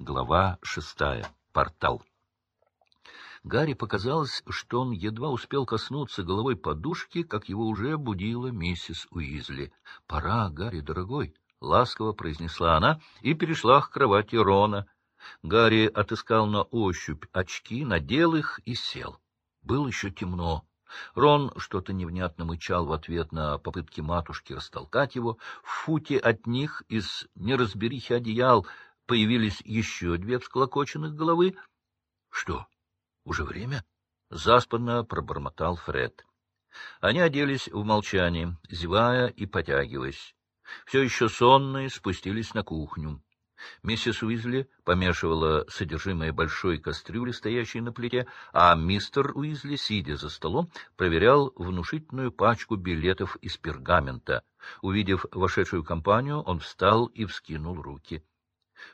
Глава шестая. Портал. Гарри показалось, что он едва успел коснуться головой подушки, как его уже будила миссис Уизли. — Пора, Гарри, дорогой, — ласково произнесла она и перешла к кровати Рона. Гарри отыскал на ощупь очки, надел их и сел. Было еще темно. Рон что-то невнятно мычал в ответ на попытки матушки растолкать его. В футе от них из неразберихи одеял появились еще две всклокоченных головы. — Что, уже время? — заспанно пробормотал Фред. Они оделись в молчании, зевая и потягиваясь. Все еще сонные спустились на кухню. Миссис Уизли помешивала содержимое большой кастрюли, стоящей на плите, а мистер Уизли, сидя за столом, проверял внушительную пачку билетов из пергамента. Увидев вошедшую компанию, он встал и вскинул руки.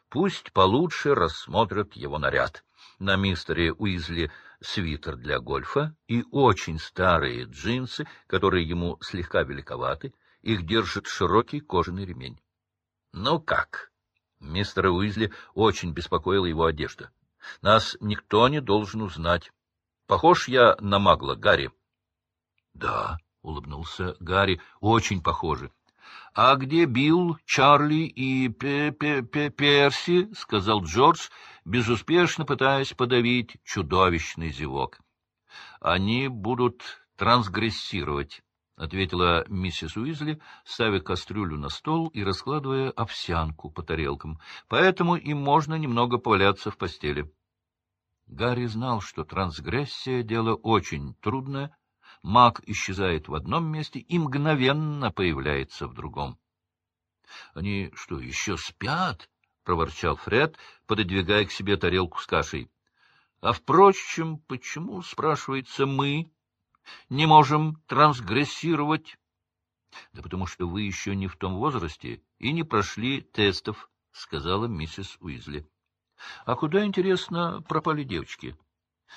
Пусть получше рассмотрят его наряд. На мистере Уизли свитер для гольфа и очень старые джинсы, которые ему слегка великоваты. Их держит широкий кожаный ремень. — Ну как? Мистера Уизли очень беспокоила его одежда. Нас никто не должен узнать. Похож я на магла, Гарри? — Да, — улыбнулся Гарри, — очень похожи. — А где Билл, Чарли и П -п -п Перси? — сказал Джордж, безуспешно пытаясь подавить чудовищный зевок. — Они будут трансгрессировать. — ответила миссис Уизли, ставя кастрюлю на стол и раскладывая овсянку по тарелкам. — Поэтому им можно немного поваляться в постели. Гарри знал, что трансгрессия — дело очень трудное. Маг исчезает в одном месте и мгновенно появляется в другом. — Они что, еще спят? — проворчал Фред, пододвигая к себе тарелку с кашей. — А, впрочем, почему, спрашивается, мы не можем трансгрессировать. — Да потому что вы еще не в том возрасте и не прошли тестов, — сказала миссис Уизли. — А куда, интересно, пропали девочки?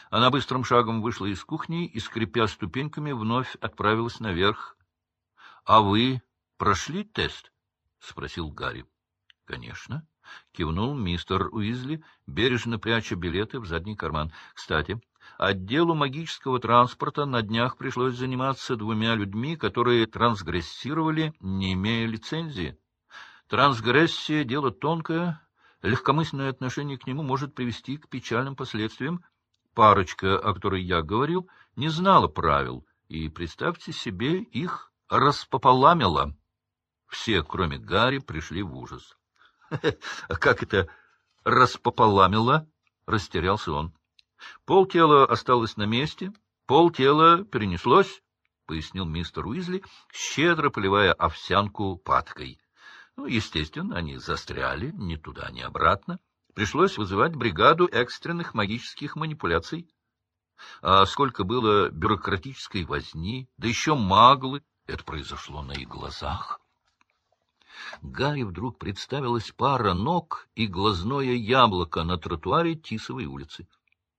Она быстрым шагом вышла из кухни и, скрипя ступеньками, вновь отправилась наверх. — А вы прошли тест? — спросил Гарри. — Конечно. — кивнул мистер Уизли, бережно пряча билеты в задний карман. — Кстати, Отделу магического транспорта на днях пришлось заниматься двумя людьми, которые трансгрессировали, не имея лицензии. Трансгрессия — дело тонкое, легкомысленное отношение к нему может привести к печальным последствиям. Парочка, о которой я говорил, не знала правил, и, представьте себе, их распополамило. Все, кроме Гарри, пришли в ужас. — А как это распополамило? — растерялся он. Полтела осталось на месте, полтела перенеслось, — пояснил мистер Уизли, щедро поливая овсянку паткой. Ну, естественно, они застряли ни туда, ни обратно. Пришлось вызывать бригаду экстренных магических манипуляций. А сколько было бюрократической возни, да еще маглы, это произошло на их глазах. Гарри вдруг представилась пара ног и глазное яблоко на тротуаре Тисовой улицы.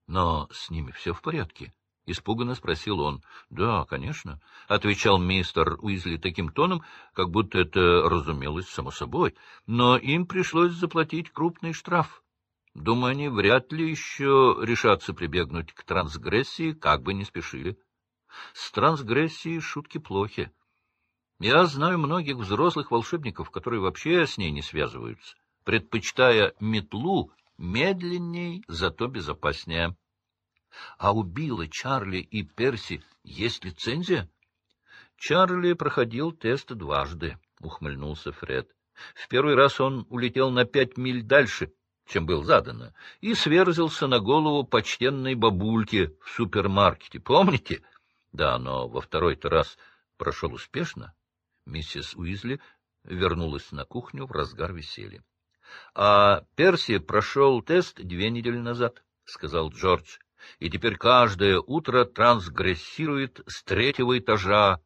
Но с ними все в порядке? — испуганно спросил он. — Да, конечно, — отвечал мистер Уизли таким тоном, как будто это разумелось само собой. Но им пришлось заплатить крупный штраф. Думаю, они вряд ли еще решатся прибегнуть к трансгрессии, как бы не спешили. С трансгрессией шутки плохи. Я знаю многих взрослых волшебников, которые вообще с ней не связываются, предпочитая метлу медленней, зато безопаснее. А у Билла, Чарли и Перси есть лицензия? Чарли проходил тест дважды, — ухмыльнулся Фред. В первый раз он улетел на пять миль дальше, чем был задано, и сверзился на голову почтенной бабульки в супермаркете. Помните? Да, но во второй-то раз прошел успешно. Миссис Уизли вернулась на кухню в разгар веселья. — А Перси прошел тест две недели назад, — сказал Джордж, — и теперь каждое утро трансгрессирует с третьего этажа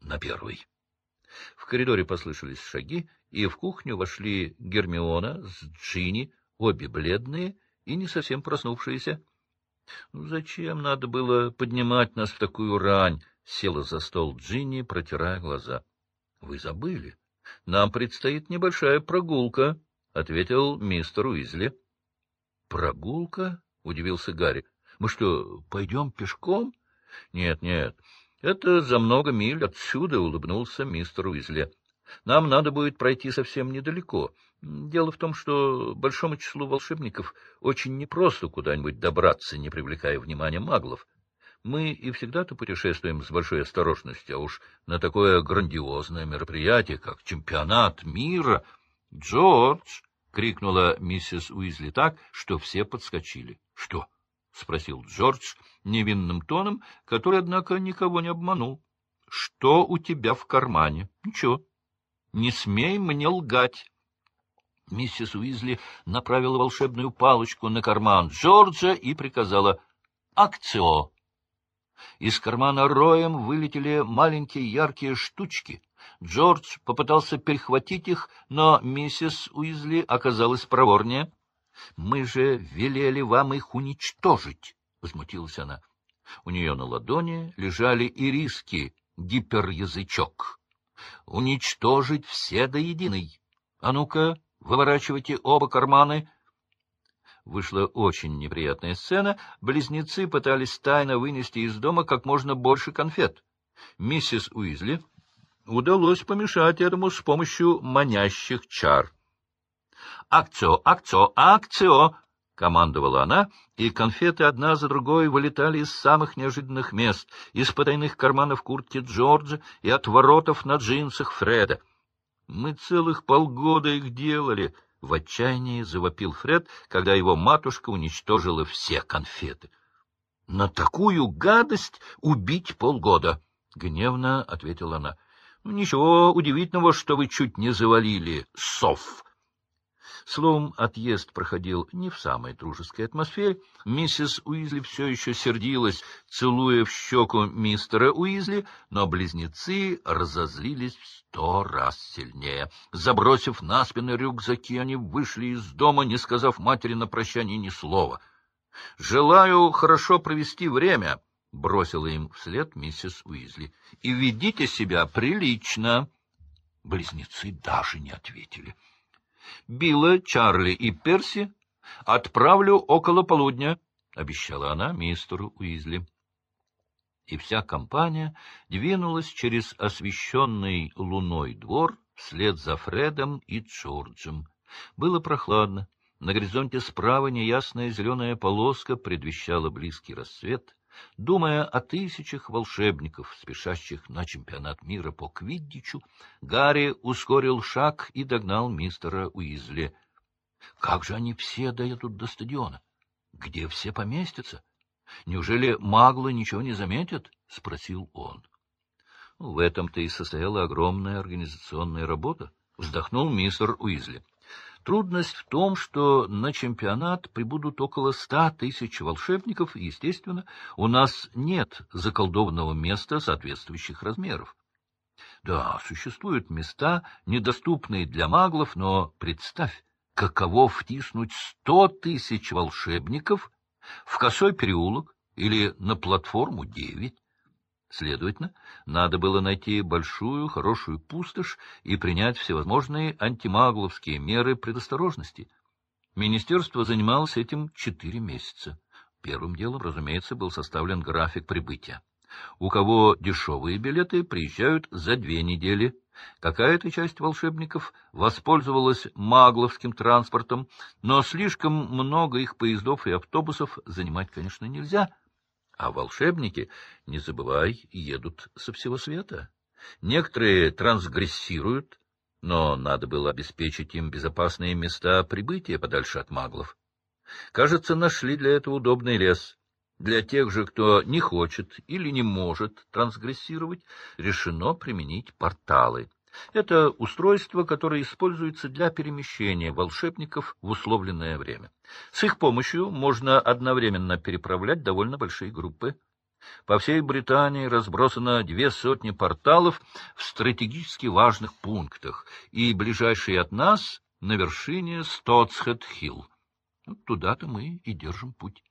на первый. В коридоре послышались шаги, и в кухню вошли Гермиона с Джинни, обе бледные и не совсем проснувшиеся. Ну, — Зачем надо было поднимать нас в такую рань? — села за стол Джинни, протирая глаза. — Вы забыли. Нам предстоит небольшая прогулка, — ответил мистер Уизли. Прогулка? — удивился Гарри. — Мы что, пойдем пешком? — Нет, нет, это за много миль отсюда, — улыбнулся мистер Уизли. — Нам надо будет пройти совсем недалеко. Дело в том, что большому числу волшебников очень непросто куда-нибудь добраться, не привлекая внимания маглов. Мы и всегда-то путешествуем с большой осторожностью, а уж на такое грандиозное мероприятие, как чемпионат мира... — Джордж! — крикнула миссис Уизли так, что все подскочили. — Что? — спросил Джордж невинным тоном, который, однако, никого не обманул. — Что у тебя в кармане? — Ничего. — Не смей мне лгать. Миссис Уизли направила волшебную палочку на карман Джорджа и приказала «Акцио!». Из кармана роем вылетели маленькие яркие штучки — Джордж попытался перехватить их, но миссис Уизли оказалась проворнее. — Мы же велели вам их уничтожить, — возмутилась она. У нее на ладони лежали ириски, гиперязычок. — Уничтожить все до единой. А ну-ка, выворачивайте оба карманы. Вышла очень неприятная сцена. Близнецы пытались тайно вынести из дома как можно больше конфет. Миссис Уизли удалось помешать этому с помощью манящих чар. «Акцио! Акцио! Акцио!» — командовала она, и конфеты одна за другой вылетали из самых неожиданных мест, из потайных карманов куртки Джорджа и от воротов на джинсах Фреда. «Мы целых полгода их делали!» — в отчаянии завопил Фред, когда его матушка уничтожила все конфеты. «На такую гадость убить полгода!» — гневно ответила она. Ничего удивительного, что вы чуть не завалили сов. Словом, отъезд проходил не в самой дружеской атмосфере. Миссис Уизли все еще сердилась, целуя в щеку мистера Уизли, но близнецы разозлились в сто раз сильнее. Забросив на спины рюкзаки, они вышли из дома, не сказав матери на прощание ни слова. — Желаю хорошо провести время, — бросила им вслед миссис Уизли. — И ведите себя прилично. Близнецы даже не ответили. — Билла, Чарли и Перси отправлю около полудня, — обещала она мистеру Уизли. И вся компания двинулась через освещенный луной двор вслед за Фредом и Джорджем. Было прохладно. На горизонте справа неясная зеленая полоска предвещала близкий рассвет — Думая о тысячах волшебников, спешащих на чемпионат мира по квиддичу, Гарри ускорил шаг и догнал мистера Уизли. — Как же они все доедут до стадиона? Где все поместятся? Неужели маглы ничего не заметят? — спросил он. — В этом-то и состояла огромная организационная работа, — вздохнул мистер Уизли. Трудность в том, что на чемпионат прибудут около ста тысяч волшебников, и, естественно, у нас нет заколдованного места соответствующих размеров. Да, существуют места, недоступные для маглов, но представь, каково втиснуть сто тысяч волшебников в косой переулок или на платформу девять. Следовательно, надо было найти большую, хорошую пустошь и принять всевозможные антимагловские меры предосторожности. Министерство занималось этим четыре месяца. Первым делом, разумеется, был составлен график прибытия. У кого дешевые билеты, приезжают за две недели. Какая-то часть волшебников воспользовалась магловским транспортом, но слишком много их поездов и автобусов занимать, конечно, нельзя — а волшебники, не забывай, едут со всего света. Некоторые трансгрессируют, но надо было обеспечить им безопасные места прибытия подальше от маглов. Кажется, нашли для этого удобный лес. Для тех же, кто не хочет или не может трансгрессировать, решено применить порталы. Это устройство, которое используется для перемещения волшебников в условленное время. С их помощью можно одновременно переправлять довольно большие группы. По всей Британии разбросано две сотни порталов в стратегически важных пунктах, и ближайший от нас на вершине Стотсхед-Хилл. Туда-то мы и держим путь.